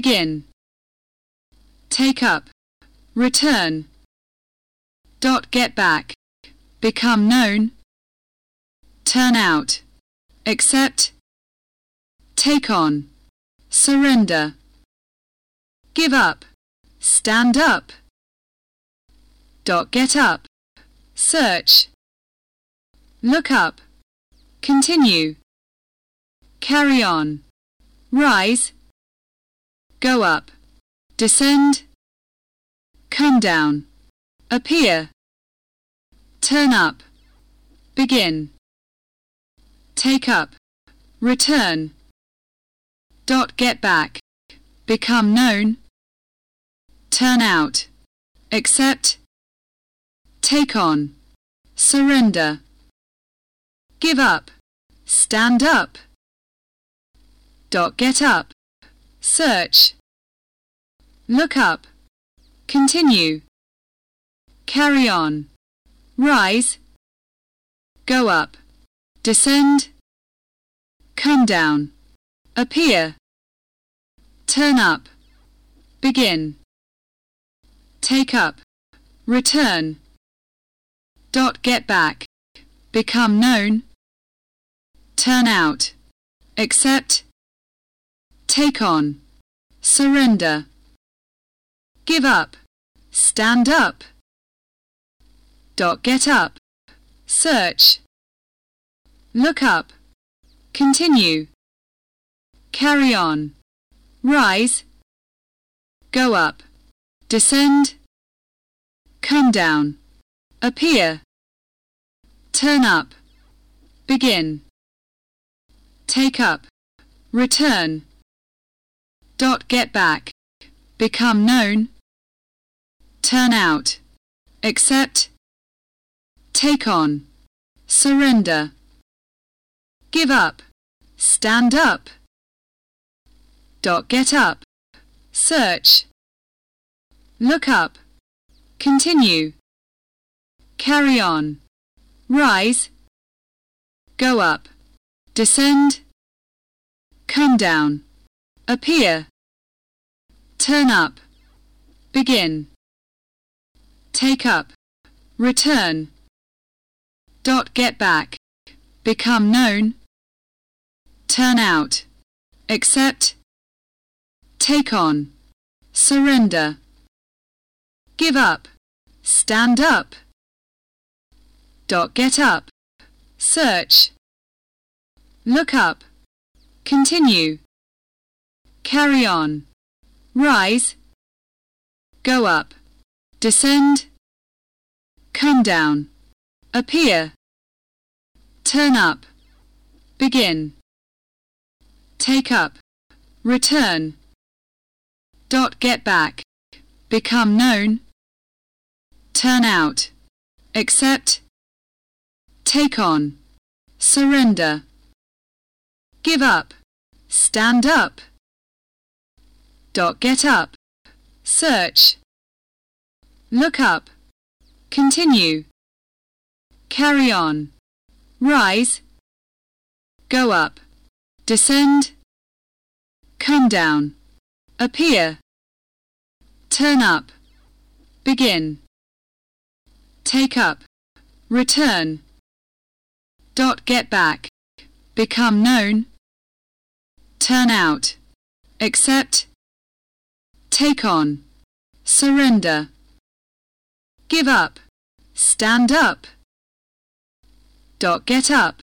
begin, take up, return, dot get back, become known, turn out, accept, take on, surrender, give up, stand up, dot get up, search, look up, continue, carry on, rise, go up, descend, come down, appear, turn up, begin, take up, return, dot get back, become known, turn out, accept, take on, surrender, give up, stand up, dot get up, search, look up, continue, carry on, rise, go up, descend, come down, appear, turn up, begin, take up, return, dot get back, become known, turn out, accept, take on, surrender, give up, stand up, dot get up, search, look up, continue, carry on, rise, go up, descend, come down, appear, turn up, begin, take up, return, dot get back, become known, turn out, accept, take on, surrender, give up, stand up, dot get up, search, look up, continue, carry on, rise, go up, descend, come down, appear, turn up, begin, take up, return, dot get back, become known, turn out, accept, take on, surrender, give up, stand up, dot get up, search, look up, continue, carry on, rise, go up, descend, come down, appear, turn up, begin, take up, return, dot get back, become known, turn out, accept, take on, surrender, give up, stand up, get up, search, look up, continue, carry on, rise, go up, descend, come down, appear, turn up, begin, take up, return, dot get back, become known, turn out, accept, take on, surrender, give up, stand up, dot get up,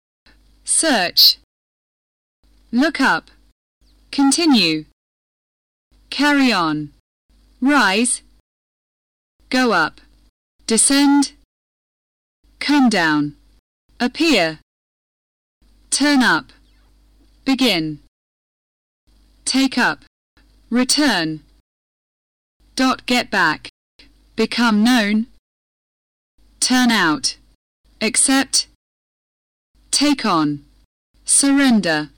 search, look up, continue, carry on, rise, go up, descend, come down, appear, turn up, begin, take up, return, dot get back, become known, turn out, accept, take on, surrender,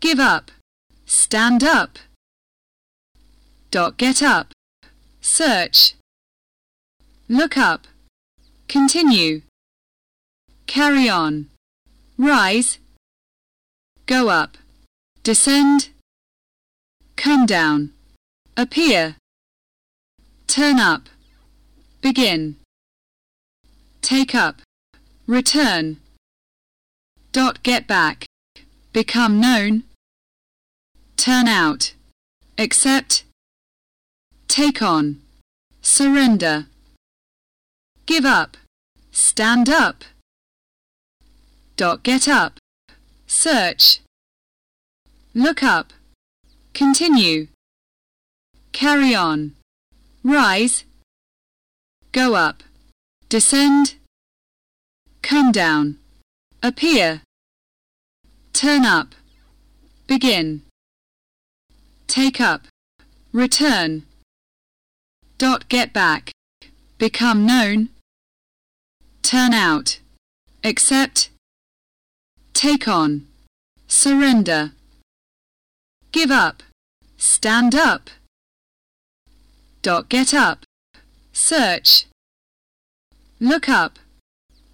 give up, stand up, dot get up, search, look up, continue, carry on, rise, go up, descend, come down, appear, turn up, begin, take up, return, dot get back, become known, turn out, accept, take on, surrender, give up, stand up, dot get up, search, look up, continue, carry on, rise, go up, descend, come down, appear, turn up, begin, take up, return, dot get back, become known, turn out, accept, take on, surrender, give up, stand up, dot get up, search, look up,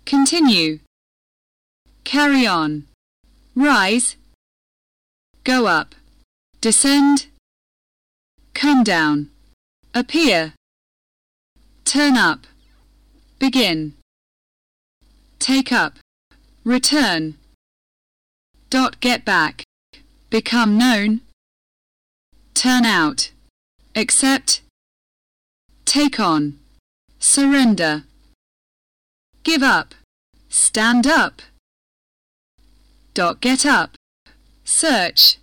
continue, carry on, rise, go up, descend, come down, appear, turn up, begin, take up, return, dot get back, become known, turn out, accept, take on, surrender, give up, stand up, dot get up, search,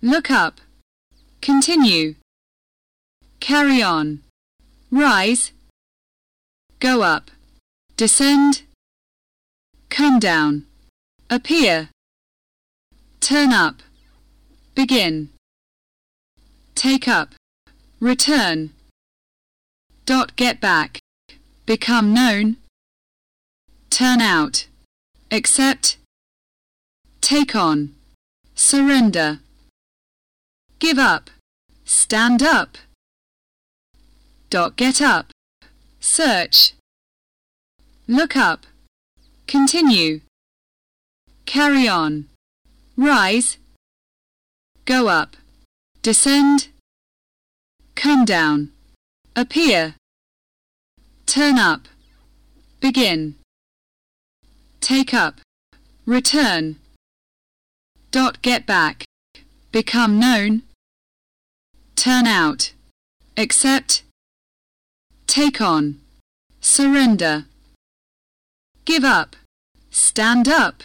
look up, continue, carry on, rise, go up, descend, come down, appear, turn up, begin, take up, return, dot get back, become known, turn out, accept, take on, surrender, give up, stand up, dot get up, search, look up, continue, carry on, rise, go up, descend, come down, appear, turn up, begin, take up, return, dot get back, become known, turn out, accept, take on, surrender, give up, stand up,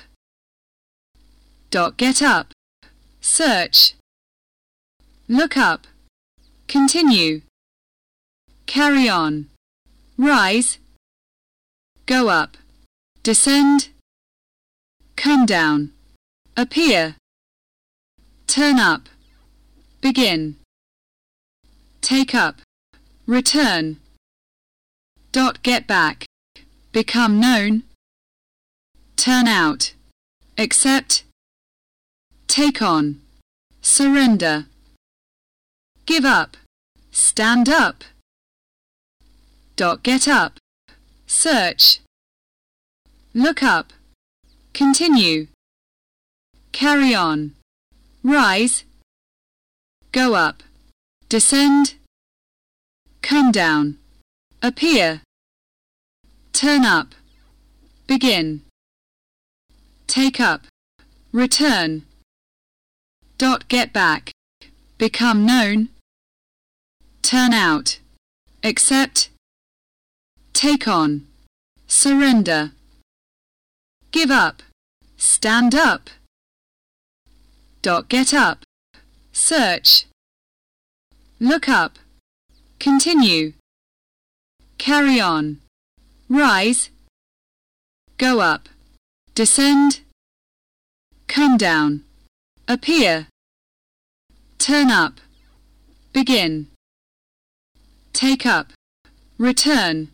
dot get up, search, look up, continue, carry on, rise, go up, descend, come down, appear, turn up, begin, take up, return, dot get back, become known, turn out, accept, take on, surrender, give up, stand up, dot get up, search, look up, continue, carry on, rise, go up, descend, come down, appear, turn up, begin, take up, return, dot get back, become known, turn out, accept, take on, surrender, give up, stand up, dot get up, search, look up, continue, carry on, rise, go up, descend, come down, appear, turn up, begin, take up, return,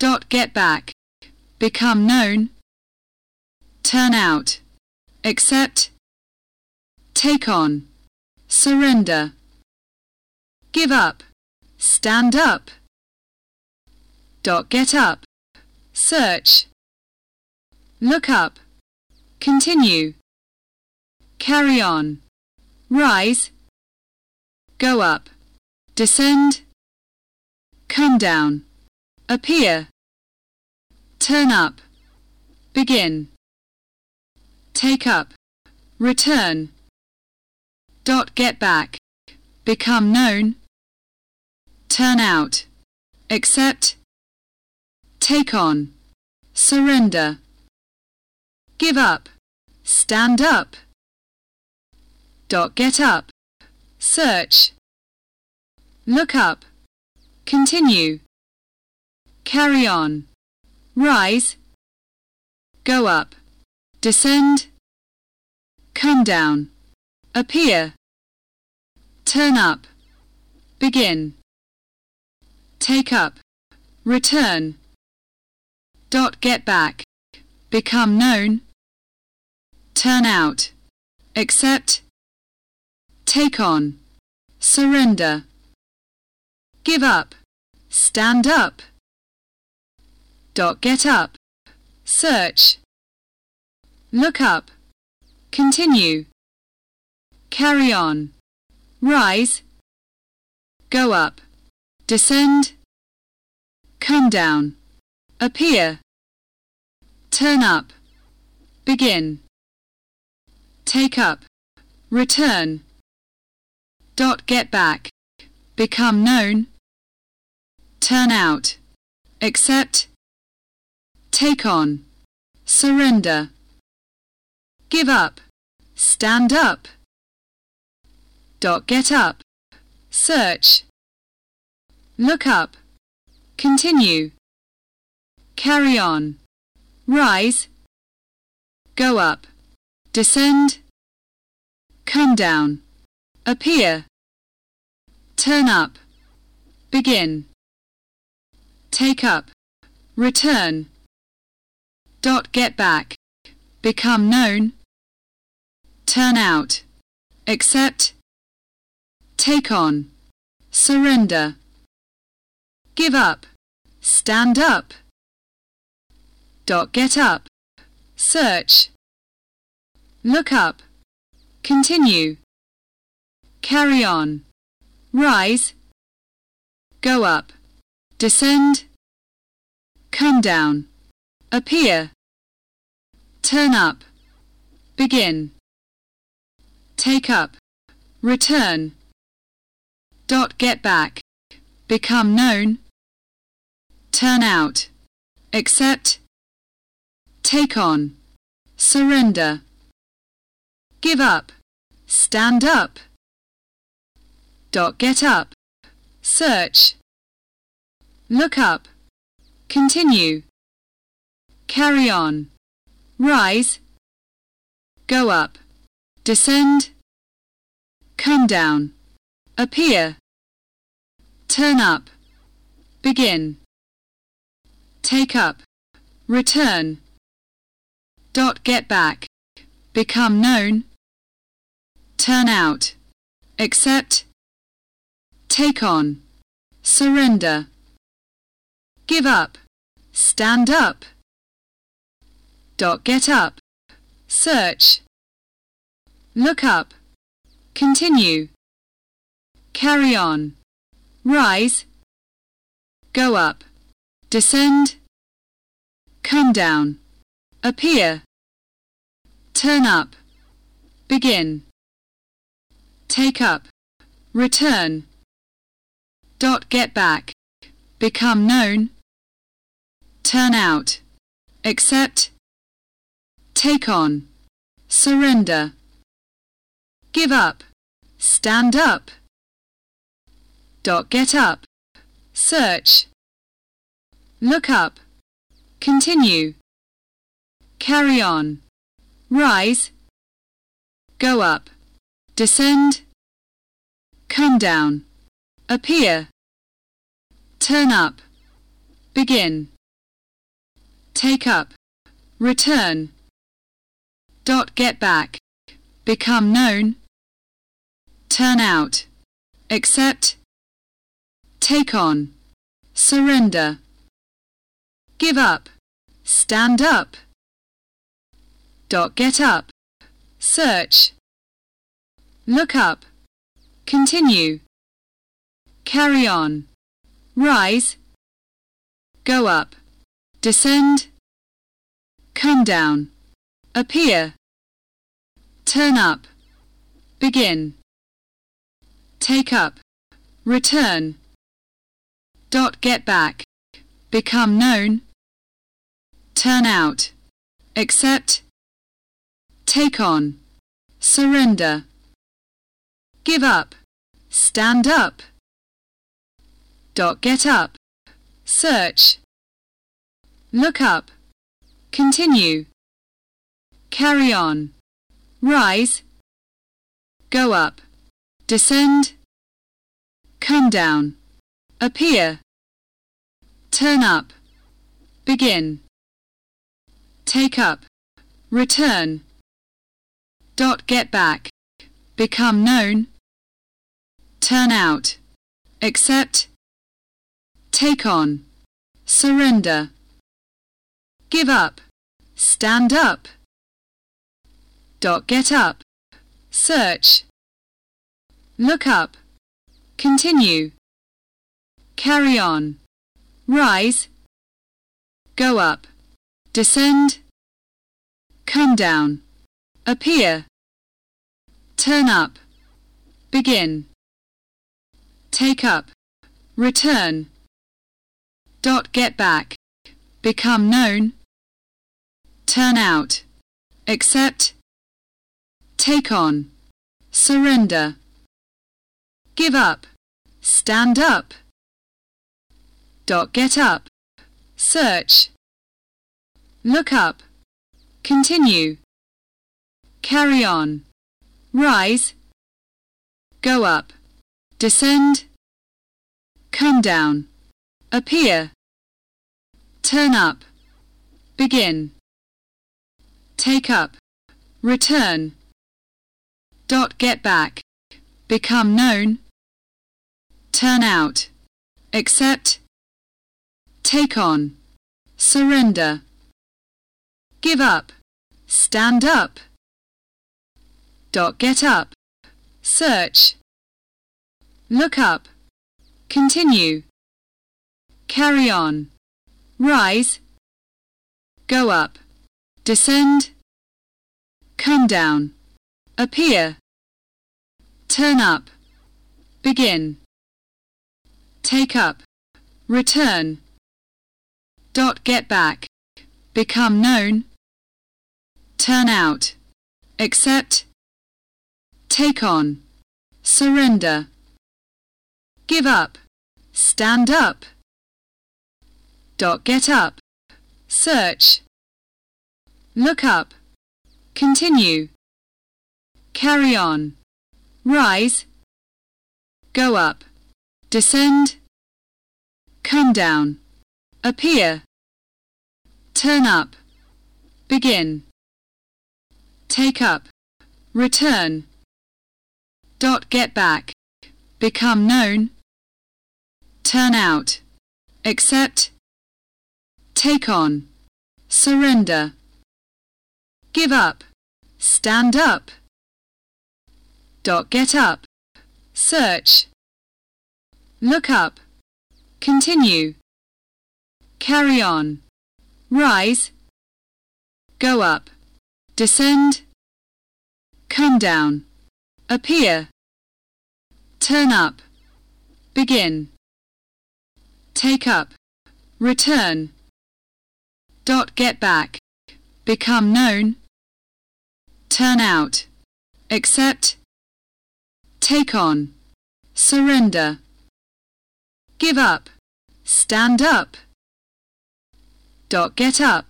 dot get back, become known, turn out, accept, take on, surrender, give up, stand up, dot get up, search, look up, continue, carry on, rise, go up, descend, come down, appear, turn up, begin, take up, return, dot get back, become known, turn out, accept, take on, surrender, give up, stand up, dot get up, search, look up, continue, carry on, rise, go up, descend, come down, appear, turn up, begin, take up, return, dot get back, become known, turn out, accept, take on, surrender, give up, stand up, get up, search, look up, continue, carry on, rise, go up, descend, come down, appear, turn up, begin, take up, return, dot get back, become known, turn out, accept, take on, surrender, give up, stand up, dot get up, search, look up, continue, carry on, rise, go up, descend, come down, appear, turn up, begin, take up, return, dot get back, become known, turn out, accept, take on, surrender, give up, stand up, dot get up, search, look up, continue, carry on, rise, go up, descend, come down, appear, turn up, begin, take up, return, dot get back, become known, turn out, accept, take on, surrender, give up, stand up, dot get up, search, look up, continue, carry on, rise, go up, descend, come down, appear, turn up, begin, take up, return, dot get back, become known, turn out, accept, take on, surrender, give up, stand up, dot get up, search, look up, continue, carry on, rise, go up, descend, come down, appear, turn up, begin, take up, return, dot get back, become known, turn out, accept, take on, surrender, give up, stand up, dot get up, search, look up, continue, carry on, rise, go up, descend, come down, appear, turn up, begin, take up, return, dot get back, become known, turn out, accept, take on, surrender, give up, stand up, dot get up, search, Look up. Continue. Carry on. Rise. Go up. Descend. Come down. Appear. Turn up. Begin. Take up. Return. Dot get back. Become known. Turn out. Accept. Take on. Surrender. Give up. Stand up. Dot get up. Search. Look up. Continue. Carry on. Rise. Go up. Descend. Come down. Appear. Turn up. Begin. Take up. Return. Dot get back. Become known. Turn out. Accept. Take on. Surrender. Give up. Stand up. Dot get up. Search. Look up. Continue. Carry on. Rise. Go up. Descend. Come down. Appear. Turn up. Begin. Take up. Return. Dot get back. Become known. Turn out. Accept. Take on. Surrender. Give up. Stand up. Dot get up. Search. Look up. Continue. Carry on. Rise. Go up. Descend. Come down. Appear. Turn up. Begin. Take up. Return. Dot get back. Become known. Turn out. Accept. Take on. Surrender. Give up. Stand up. Dot get up. Search. Look up. Continue. Carry on. Rise. Go up. Descend. Come down. Appear. Turn up. Begin. Take up. Return. Dot get back. Become known. Turn out. Accept. Take on. Surrender. Give up. Stand up. Dot get up. Search. Look up. Continue. Carry on. Rise. Go up. Descend. Come down. Appear. Turn up. Begin. Take up. Return. Dot get back. Become known. Turn out. Accept. Take on. Surrender. Give up. Stand up. Dot get up. Search. Look up. Continue. Carry on. Rise. Go up. Descend. Come down appear, turn up, begin, take up, return, dot get back, become known, turn out, accept, take on, surrender, give up, stand up, dot get up,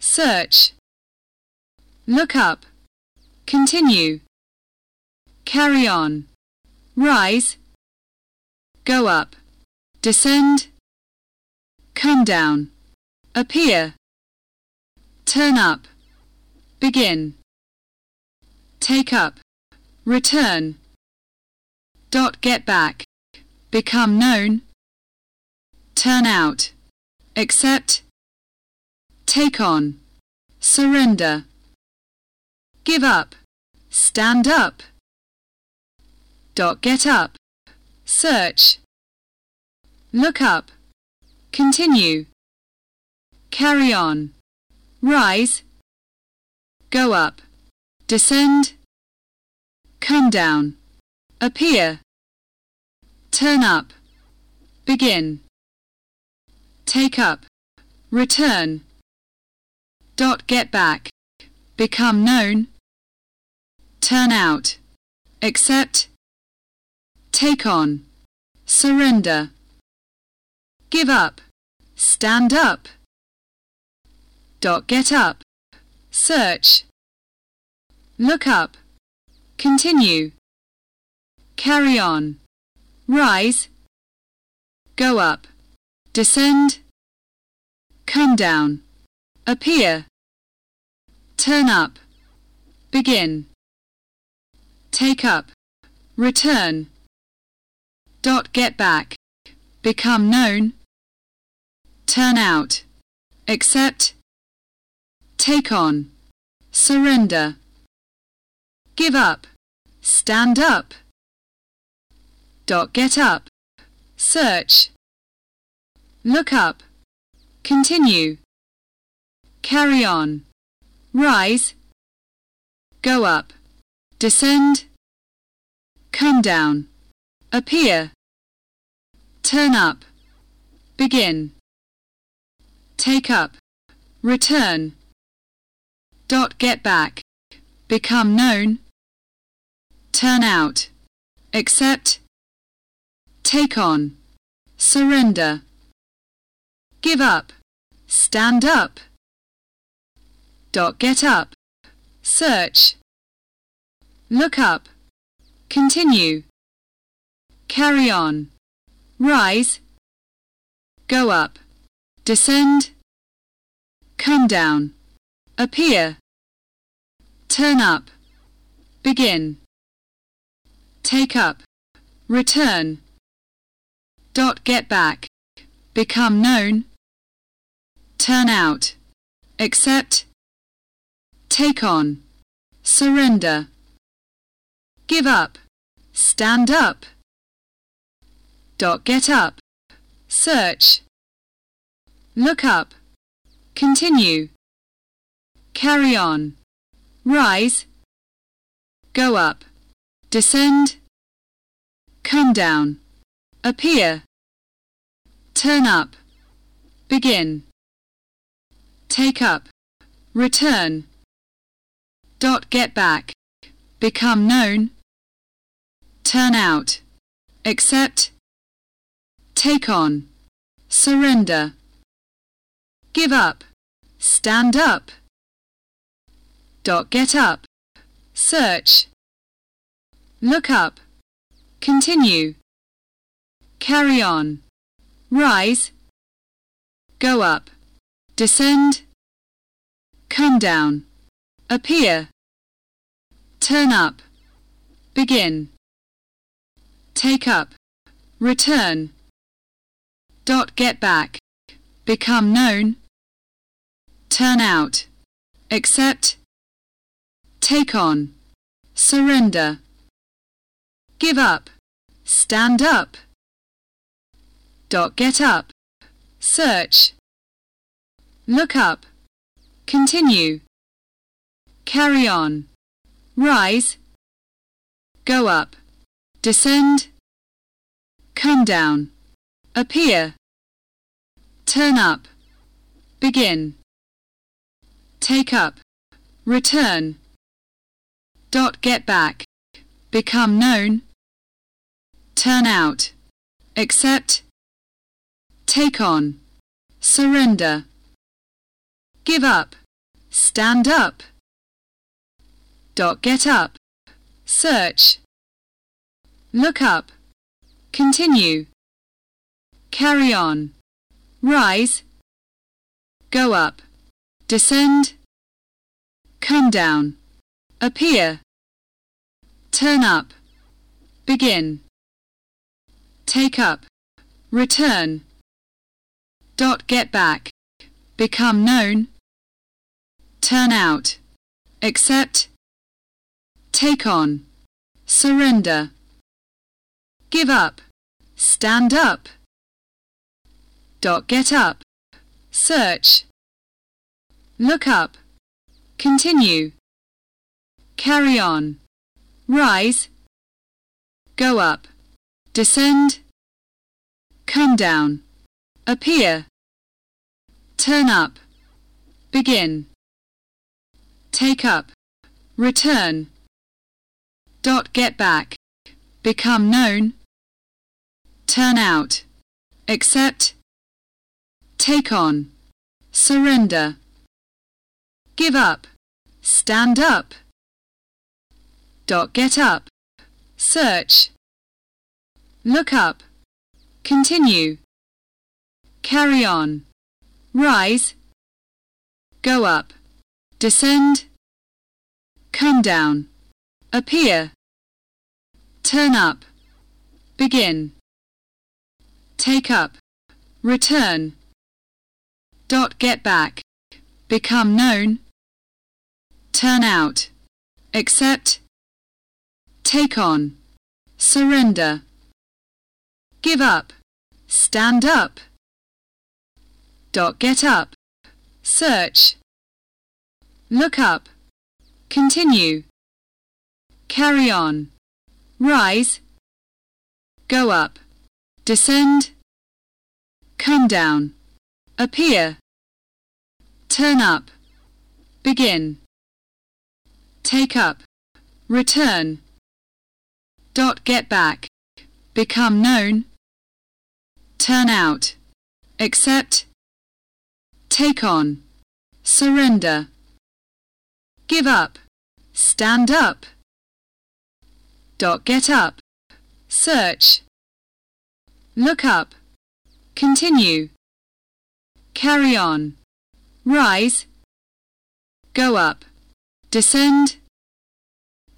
search, look up, continue, Carry on. Rise. Go up. Descend. Come down. Appear. Turn up. Begin. Take up. Return. Dot get back. Become known. Turn out. Accept. Take on. Surrender. Give up. Stand up. Dot get up. Search. Look up. Continue. Carry on. Rise. Go up. Descend. Come down. Appear. Turn up. Begin. Take up. Return. Dot get back. Become known. Turn out. Accept. Take on. Surrender. Give up. Stand up. Dot get up. Search. Look up. Continue. Carry on. Rise. Go up. Descend. Come down. Appear. Turn up. Begin. Take up. Return. Dot get back. Become known. Turn out. Accept. Take on. Surrender. Give up. Stand up. Dot get up. Search. Look up. Continue. Carry on. Rise. Go up. Descend. Come down. Appear. Turn up. Begin. Take up. Return. Dot get back. Become known. Turn out. Accept. Take on. Surrender. Give up. Stand up. Dot get up. Search. Look up. Continue. Carry on. Rise. Go up. Descend. Come down. Appear. Turn up. Begin. Take up. Return. Dot get back. Become known. Turn out. Accept. Take on. Surrender. Give up. Stand up. Dot get up. Search. Look up. Continue. Carry on. Rise. Go up. Descend. Come down. Appear. Turn up. Begin. Take up. Return. Dot get back. Become known. Turn out. Accept. Take on. Surrender. Give up. Stand up. Dot get up. Search. Look up. Continue. Carry on. Rise. Go up. Descend. Come down. Appear. Turn up. Begin. Take up. Return. Dot get back. Become known. Turn out. Accept. Take on. Surrender. Give up. Stand up. Dot get up. Search. Look up. Continue. Carry on. Rise. Go up. Descend. Come down. Appear. Turn up. Begin. Take up. Return. Dot get back. Become known. Turn out. Accept. Take on. Surrender. Give up. Stand up. Dot get up. Search. Look up. Continue. Carry on. Rise. Go up. Descend. Come down. Appear. Turn up. Begin. Take up. Return. Dot get back. Become known. Turn out. Accept. Take on. Surrender. give up, stand up. Dot get up, search, look up, continue, carry on, rise, go up, descend, come down, appear, turn up, begin, take up, return, dot get back, become known, turn out, accept, take on, surrender, give up, stand up, dot get up, search, look up, continue, carry on, rise, go up, descend, come down, appear, turn up, begin, take up, return, dot get back, become known, turn out, accept, take on, surrender, give up, stand up, dot get up, search, look up, continue, carry on, rise, go up, descend, come down, appear, turn up, begin, take up, return, dot get back, become known, turn out, accept, take on, surrender, give up, stand up, dot get up, search, look up, continue, carry on, rise, go up, descend,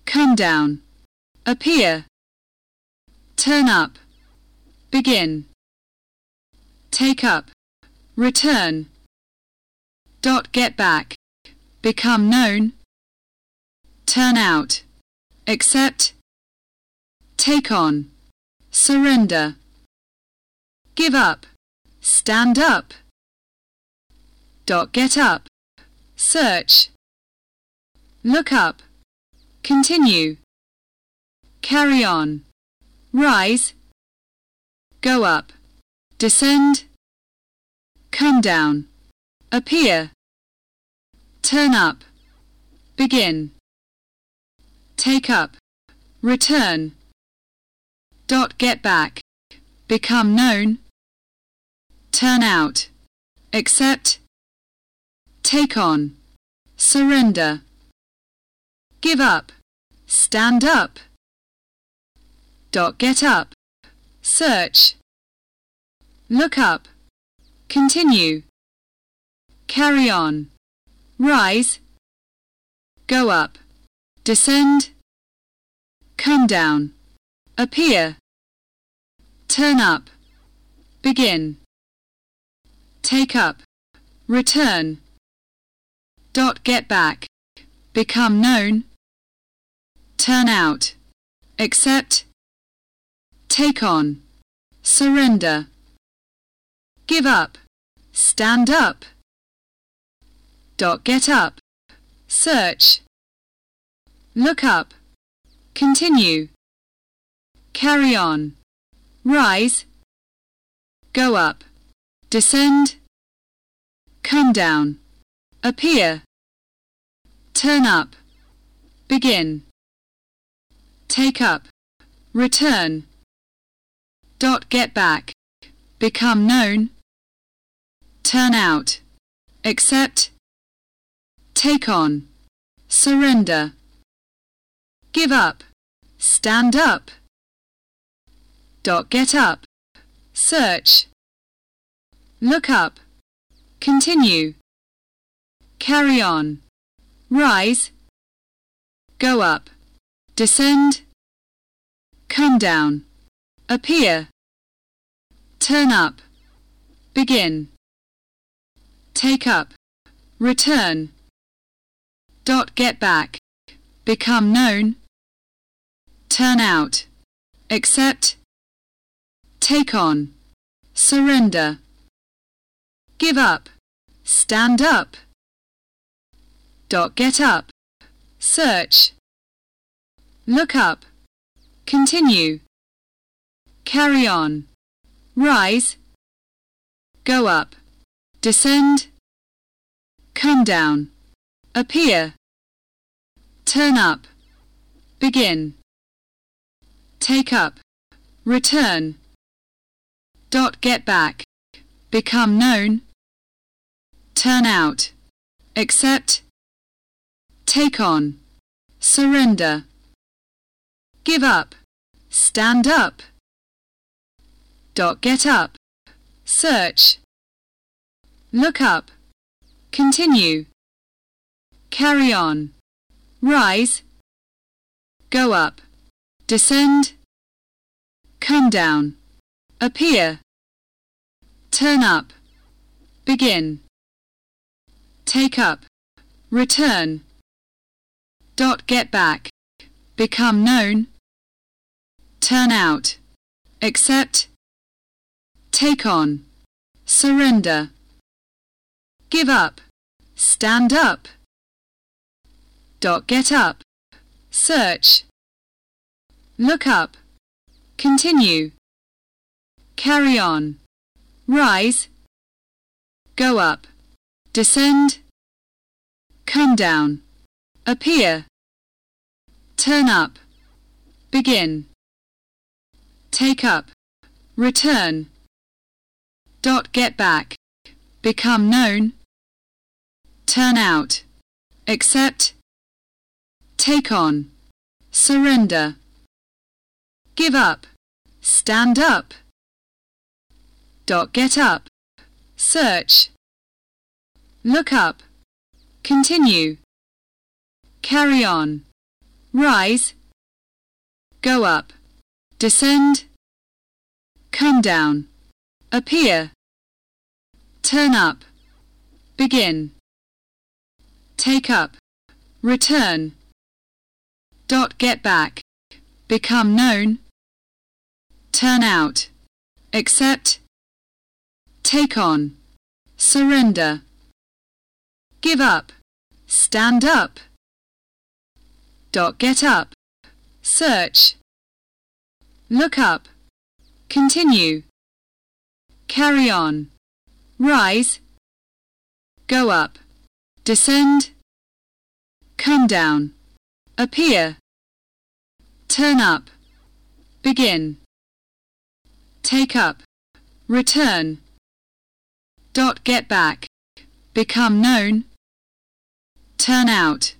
come down, appear, turn up, begin, take up, return, dot get back, become known, turn out, accept, take on, surrender, give up, stand up, dot get up, search, look up, continue, carry on, rise, go up, descend, come down, appear, turn up, begin, take up, return, dot get back, become known, turn out, accept, take on, surrender, give up, stand up, dot get up, search, look up, continue, carry on, rise, go up, descend, come down, appear, turn up, begin, take up, return, dot get back, become known, turn out, accept, take on, surrender, give up, stand up, get up, search, look up, continue, carry on, rise, go up, descend, come down, appear, turn up, begin, take up, return, dot get back, become known, turn out, accept, take on, surrender, give up, stand up, dot get up, search, look up, continue, carry on, rise, go up, descend, come down, appear, turn up, begin, take up, return, dot get back, become known, turn out, accept, take on, surrender, give up, stand up, dot get up, search, look up, continue, carry on, rise, go up, descend, come down, appear, turn up, begin, take up, return, dot get back, become known, turn out, accept, take on, surrender, give up, stand up, dot get up, search, look up, continue, carry on, rise, go up, descend, come down, appear, turn up, begin, take up, return, dot get back, become known, turn out, accept, take on, surrender, give up, stand up, dot get up, search, look up, continue, carry on, rise, go up, descend, come down, appear, turn up, begin, take up, return, dot get back, become known, turn out, accept, take on, surrender, give up, stand up, dot get up, search, look up, continue, carry on, rise, go up, descend, come down, appear, turn up, begin, take up, return, dot get back, become known, turn out, accept, take on, surrender, give up, stand up, dot get up, search, look up, continue, carry on, rise, go up, descend, come down, appear, turn up, begin, take up, return, dot get back, become known, turn out,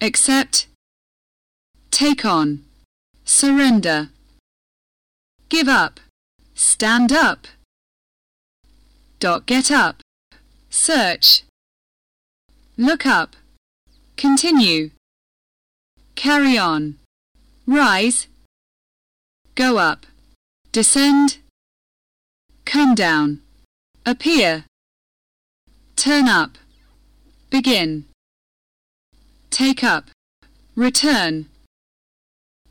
accept, take on, surrender, give up, stand up, dot get up, search, look up, continue, carry on, rise, go up, descend, come down, appear, turn up, begin, take up, return,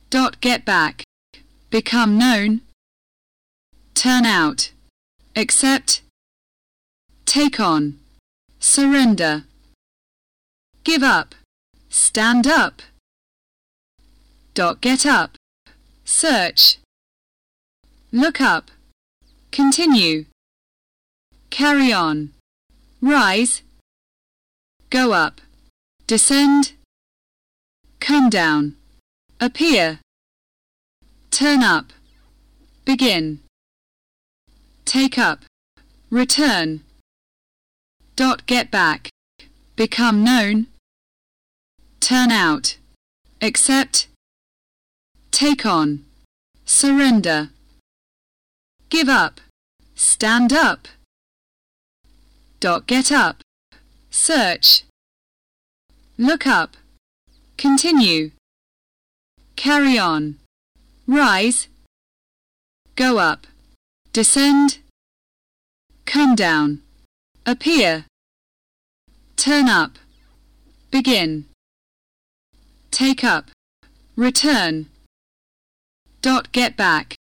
dot get back, become known, turn out, accept, take on, surrender, give up, stand up, dot get up, search, look up, continue, carry on, rise, go up, descend, come down, appear, turn up, begin, take up, return, dot get back, become known, turn out, accept, take on, surrender, give up, stand up, dot get up, search, look up, continue, carry on, rise, go up, descend, come down, appear, turn up, begin, take up, return, dot get back,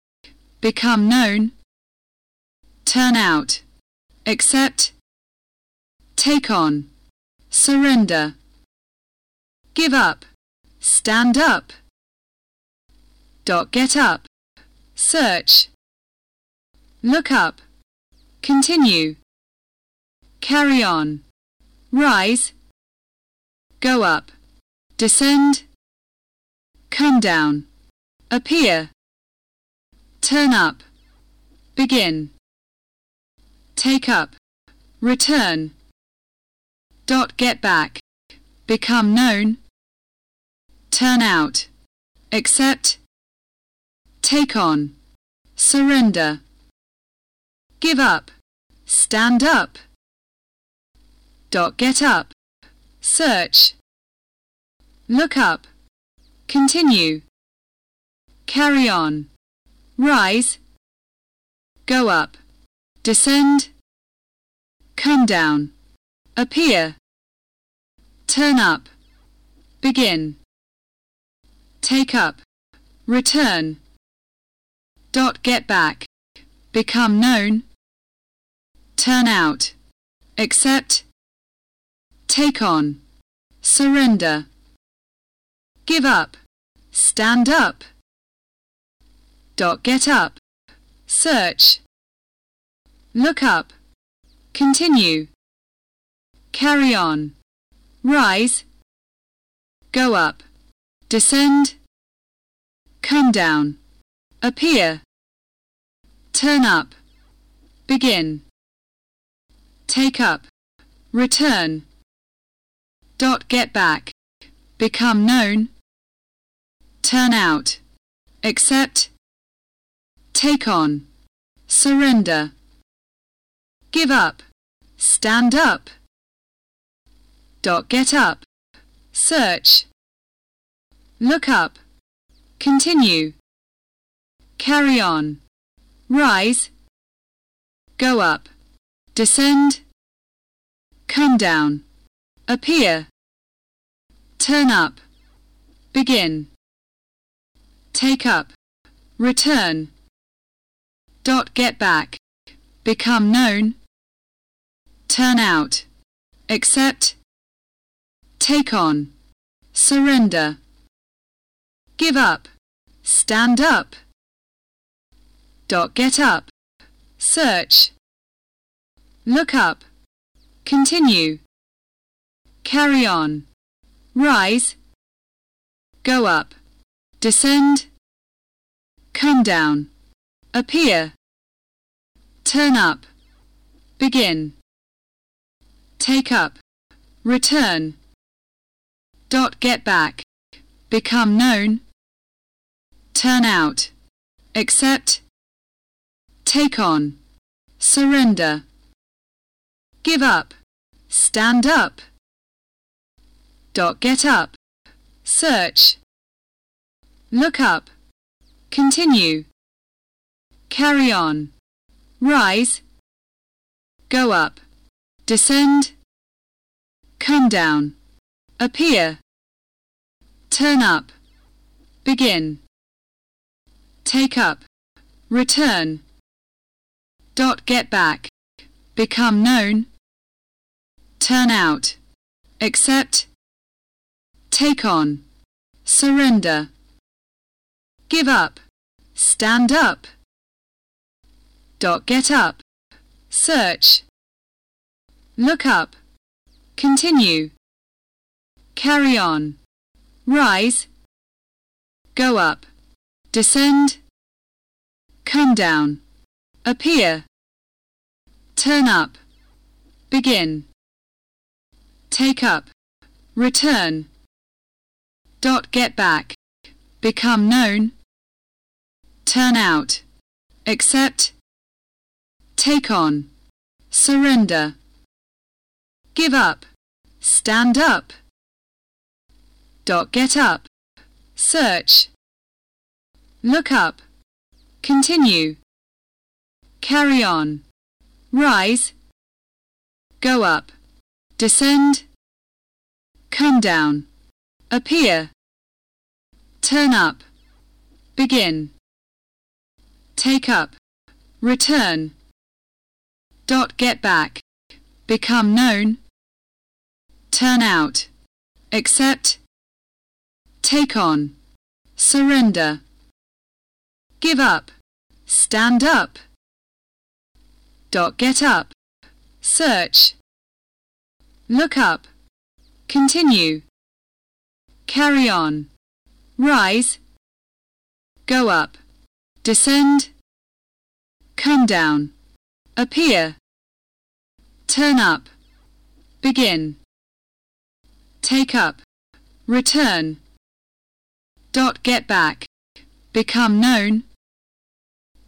become known, turn out, accept, take on, surrender, give up, stand up, dot get up, search, look up, continue, carry on, rise, go up, descend, come down, appear, turn up, begin, take up, return, dot get back, become known, turn out, accept, take on, surrender, give up, stand up, dot get up, search, look up, continue, carry on, rise, go up, descend, come down, appear, turn up, begin, take up, return, dot get back, become known, turn out, accept, take on, surrender, give up, stand up, get up, search, look up, continue, carry on, rise, go up, descend, come down, appear, turn up, begin, take up, return, dot get back, become known, turn out, accept, take on, surrender, give up, stand up, dot get up, search, look up, continue, carry on, rise, go up, descend, come down, appear, turn up, begin, take up, return, dot get back, become known, turn out, accept, take on, surrender, give up, stand up, dot get up, search, look up, continue, carry on, rise, go up, descend, come down, appear, turn up, begin, take up, return, dot get back, become known, turn out, accept, take on, surrender, give up, stand up, dot get up, search, look up, continue, carry on, rise, go up, descend, come down, appear, turn up, begin, take up, return, dot get back, become known, turn out, accept, take on, surrender, give up, stand up, dot get up, search, look up, continue, carry on, rise, go up, descend, come down, appear, turn up, begin, take up, return, dot get back, become known, turn out, accept, take on, surrender, give up, stand up, dot get up, search, look up, continue, carry on, rise, go up, descend, come down, appear, turn up, begin, take up, return, Dot get back. Become known. Turn out. Accept. Take on. Surrender. Give up. Stand up. Dot get up. Search. Look up. Continue. Carry on. Rise. Go up. Descend. Come down. Appear. Turn up. Begin. Take up. Return. Dot get back. Become known.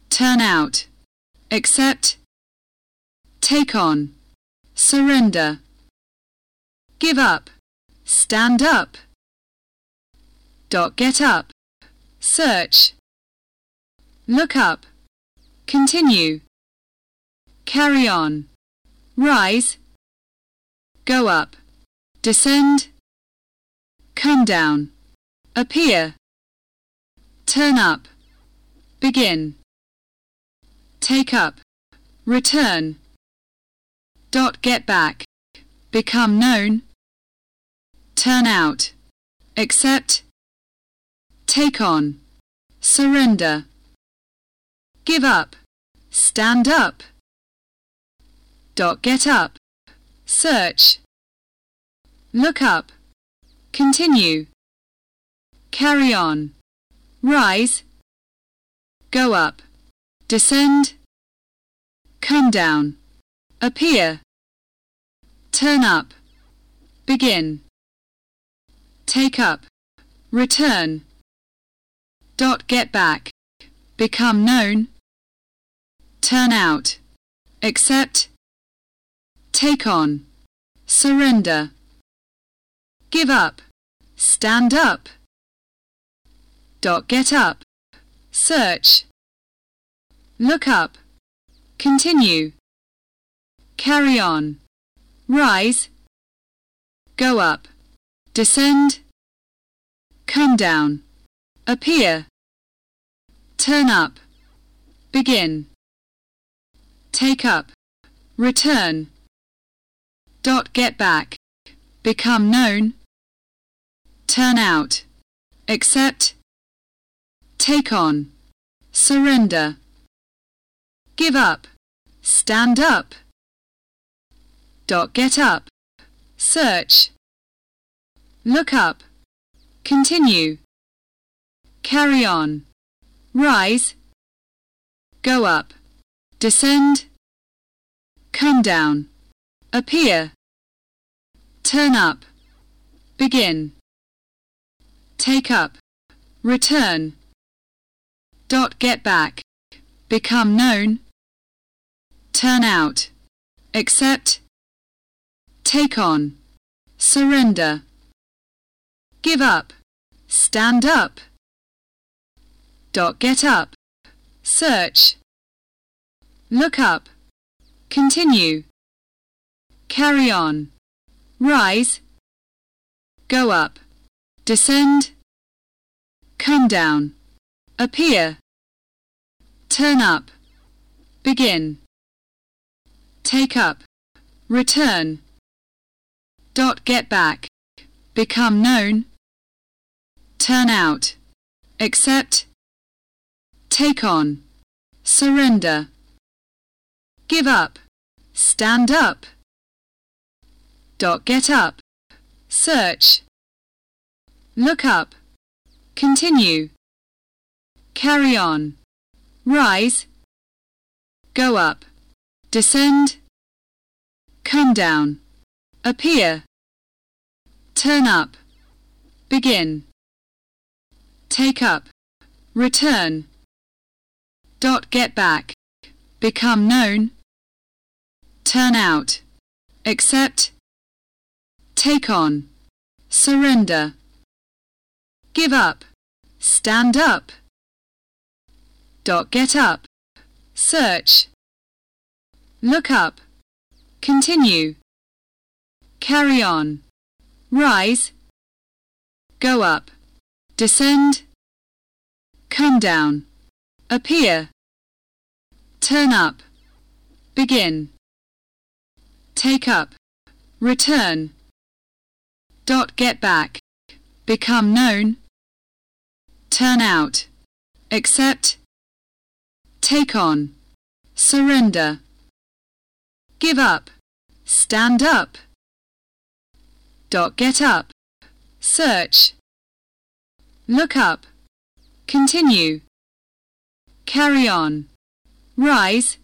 Turn out. Accept. Take on. Surrender. Give up. Stand up. Dot get up. Search. Look up. Continue. Carry on. Rise. Go up. Descend. Come down. Appear. Turn up. Begin. Take up. Return. Dot get back. Become known. Turn out. Accept. Take on. Surrender. Give up. Stand up. Dot get up. Search. Look up. Continue. Carry on. Rise. Go up. Descend. Come down. Appear. Turn up. Begin. Take up. Return. Dot get back. Become known. Turn out. Accept. Take on. Surrender. Give up. Stand up. Dot get up. Search. Look up. Continue. Carry on. Rise. Go up. Descend. Come down. Appear. Turn up. Begin. Take up. Return. Dot get back. Become known. Turn out. Accept. Take on. Surrender. Give up. Stand up. Dot get up. Search. Look up. Continue. Carry on. Rise. Go up. Descend. Come down. Appear. Turn up. Begin. Take up. Return. Dot get back. Become known. Turn out. Accept. Take on. Surrender. Give up. Stand up. Dot get up. Search. Look up. Continue. Carry on. Rise. Go up. Descend. Come down. Appear. Turn up. Begin. Take up. Return. Dot get back. Become known. Turn out. Accept. Take on. Surrender. Give up. Stand up. Dot get up. Search. Look up. Continue. Carry on. Rise. Go up. Descend. Come down. Appear. Turn up. Begin. Take up. Return. Dot get back. Become known. Turn out. Accept. Take on. Surrender. Give up. Stand up. Dot get up. Search. Look up. Continue. Carry on. Rise. Go up. Descend. Come down. Appear. Turn up. Begin. take up, return. Dot get back, become known, turn out, accept, take on, surrender, give up, stand up. Dot get up, search, look up, continue, carry on, rise,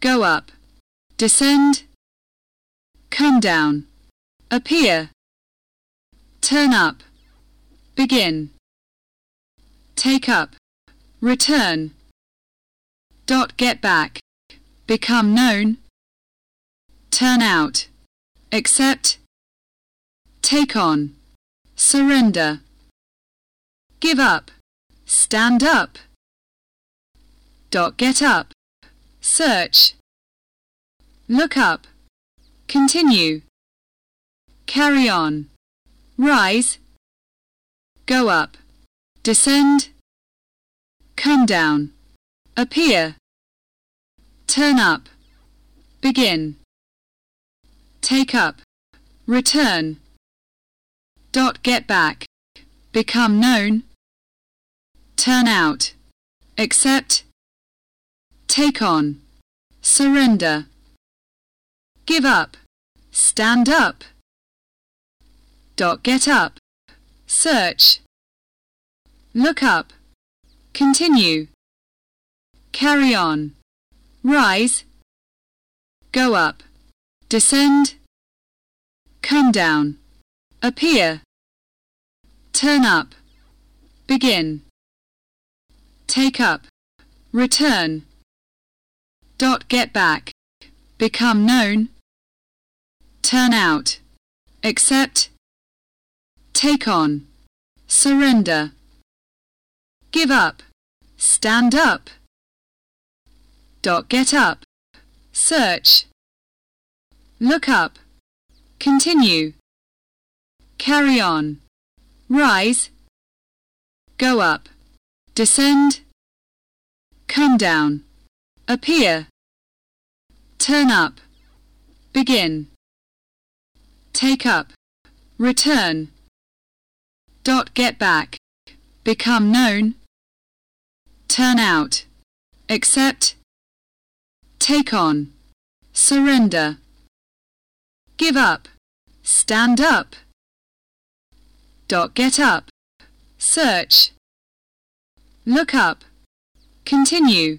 go up, descend, come down, appear, turn up, begin, take up, return, dot get back, become known, turn out, accept, take on, surrender, give up, stand up, dot get up, search, look up, continue, carry on, rise, go up, descend, come down, appear, turn up, begin, take up, return, dot get back, become known, turn out, accept, take on, surrender, give up, stand up, dot get up, search, look up, continue, carry on, rise, go up, descend, come down, appear, turn up, begin, take up, return, dot get back, become known, turn out, accept, take on, surrender, give up, stand up, dot get up, search, look up, continue, carry on, rise, go up, descend, come down, appear, turn up, begin, take up, return, dot get back, become known, turn out, accept, take on, surrender, give up, stand up, dot get up, search, look up, continue,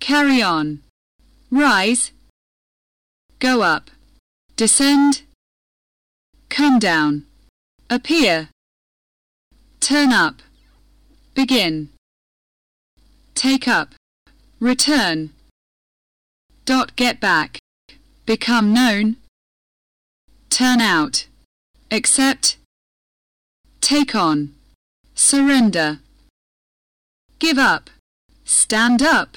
carry on, rise, go up, descend, come down, appear, turn up, begin, take up, return, dot get back, become known, turn out, accept, take on, surrender, give up, stand up,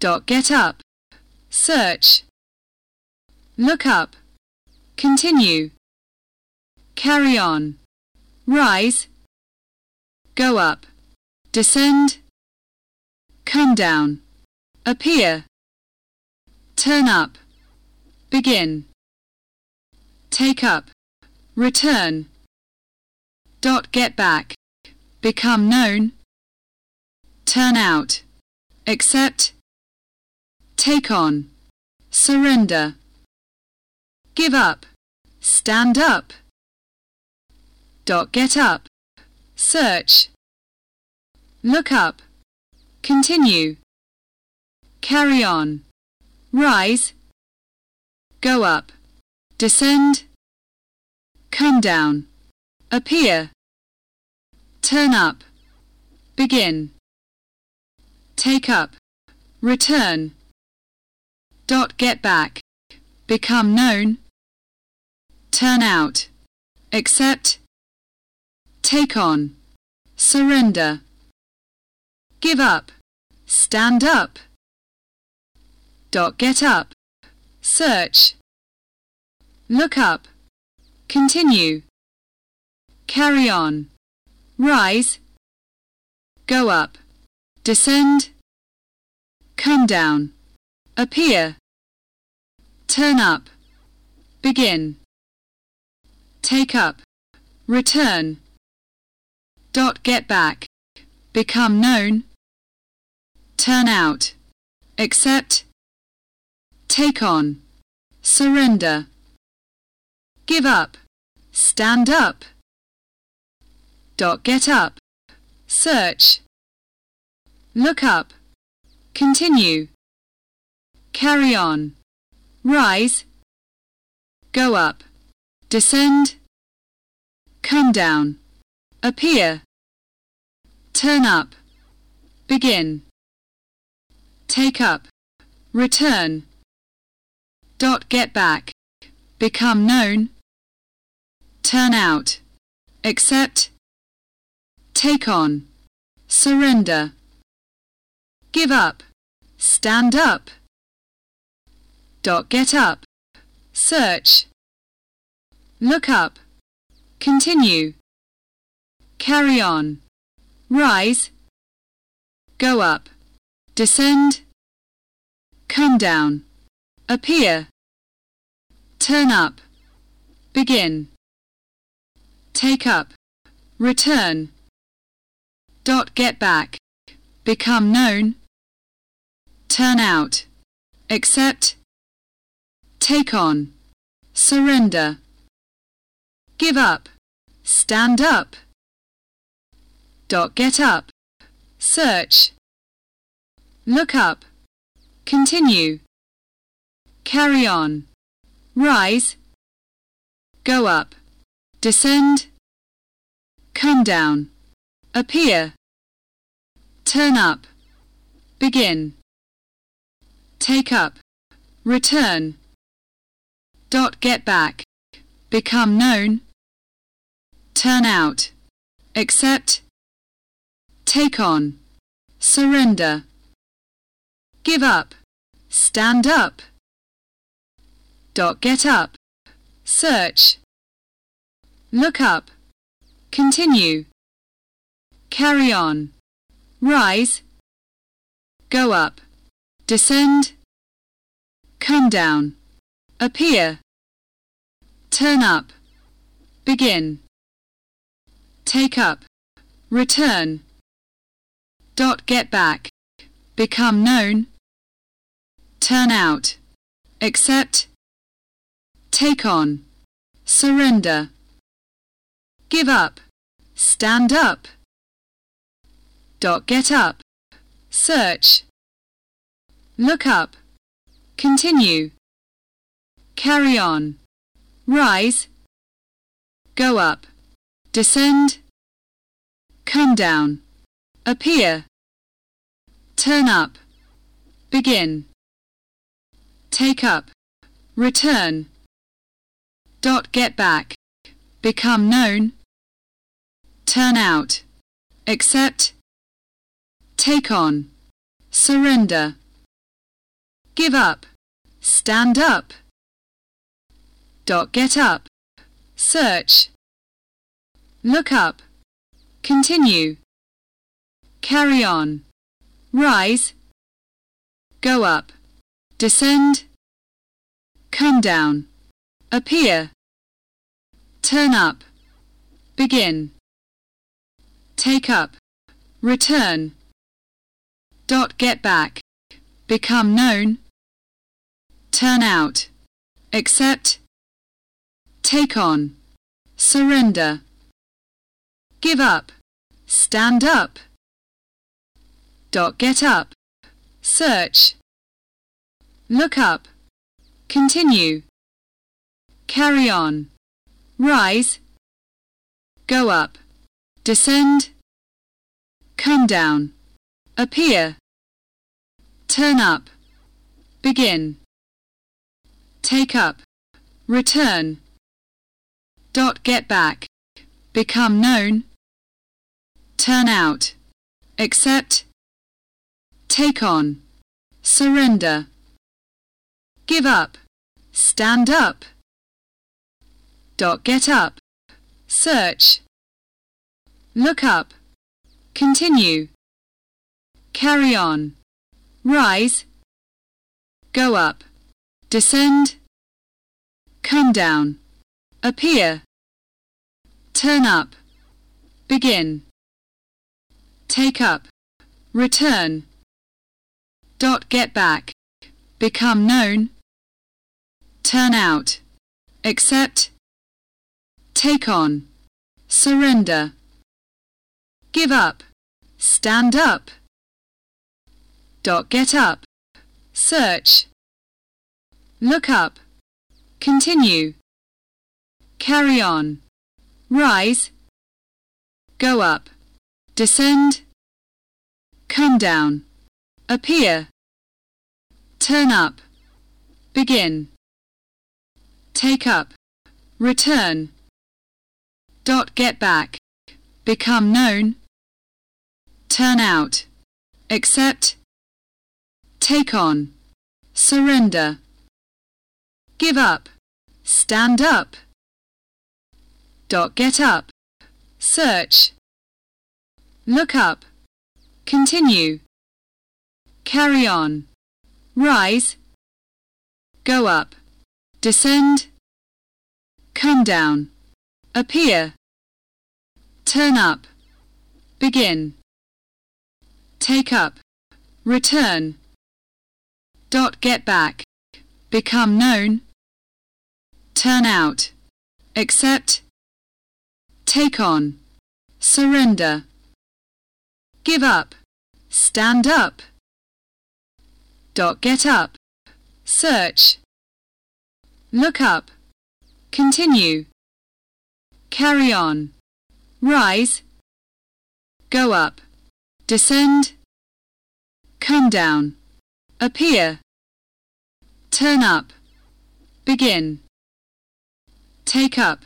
dot get up, search, look up, continue, carry on, rise, go up, descend, come down, appear, turn up, begin, take up, return, dot get back, become known, turn out, accept, take on, surrender, give up, stand up, dot get up, search, look up, continue, carry on, rise, go up, descend, come down, appear, turn up, begin, take up, return, dot get back, become known, turn out, accept, take on, surrender, give up, stand up, dot get up, search, look up, continue, carry on, rise, go up, descend, come down, appear, turn up, begin, take up, return, dot get back, become known, turn out, accept, take on, surrender, give up, stand up, dot get up, search, look up, continue, carry on, rise, go up, descend, come down, appear, turn up, begin, take up, return, dot get back, become known, turn out, accept, take on, surrender, give up, stand up, dot get up, search, look up, continue, carry on, rise, go up, descend, come down, appear, turn up, begin, take up, return, dot get back, become known, turn out, accept, take on, surrender, give up, stand up, dot get up, search, look up, continue, carry on, rise, go up, descend, come down, appear, turn up, begin, take up, return, dot get back, become known, turn out, accept, take on, surrender, give up, stand up, dot get up, search, look up, continue, carry on, rise, go up, descend, come down, appear, turn up, begin, take up, return, dot get back, become known, turn out, accept, take on, surrender, give up, stand up, dot get up, search, look up, continue, carry on, rise, go up, descend, come down, appear, turn up, begin, take up, return, dot get back, become known, turn out, accept, take on, surrender, give up, stand up, dot get up, search, look up, continue, carry on, rise, go up, descend, come down, appear, turn up, begin, take up, return, dot get back, become known, turn out, accept, take on, surrender, give up, stand up, get up, search, look up, continue, carry on, rise, go up, descend, come down, appear, turn up, begin, take up, return, dot get back, become known, turn out, accept, take on, surrender, give up, stand up, dot get up, search, look up, continue, carry on, rise, go up, descend, come down, appear, turn up, begin, take up, return, dot get back, become known, turn out, accept, take on, surrender, give up, stand up, dot get up, search, look up, continue, carry on, rise, go up, descend, come down, appear, turn up, begin, take up, return, dot get back, become known, turn out, accept, take on, surrender, give up, stand up, dot get up, search, look up, continue, carry on, rise, go up, descend, come down, appear, turn up, begin, take up, return, dot get back, become known, turn out, accept, take on, surrender, give up, stand up, dot get up, search, look up, continue, carry on, rise, go up, descend, come down, appear, turn up, begin, take up,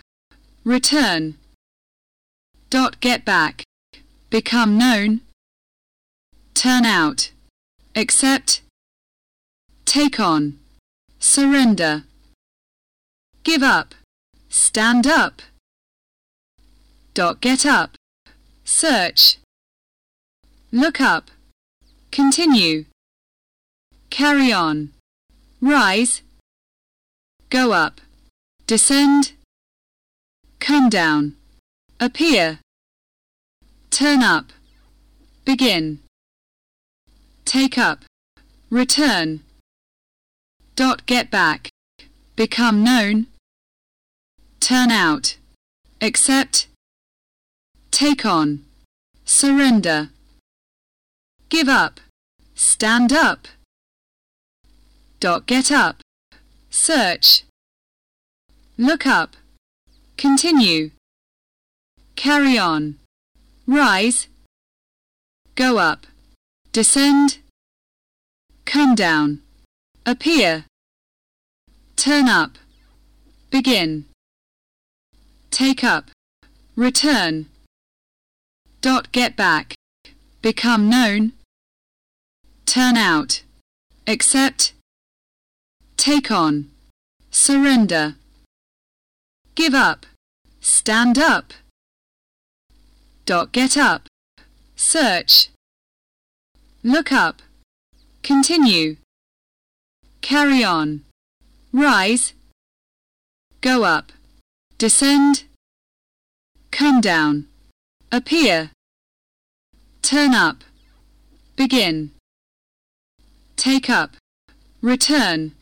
return, dot get back, become known, turn out, accept, take on, surrender, give up, stand up, dot get up, search, look up, continue, carry on, rise, go up, descend, come down, appear, turn up, begin, take up, return, dot get back, become known, turn out, accept, take on, surrender, give up, stand up, dot get up, search, look up, continue, carry on, rise, go up, descend, come down, appear, turn up, begin, take up, return, dot get back, become known, turn out, accept, take on, surrender, give up, stand up, dot get up, search, look up, continue, carry on, rise, go up, descend, come down, appear, turn up, begin, take up, return,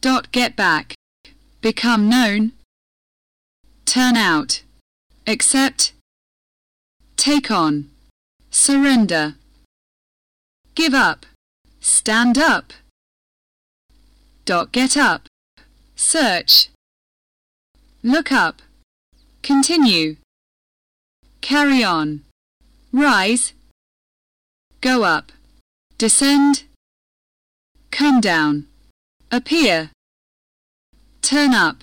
dot get back, become known, turn out, accept, take on, surrender, give up, stand up, dot get up, search, look up, continue, carry on, rise, go up, descend, come down, appear, turn up,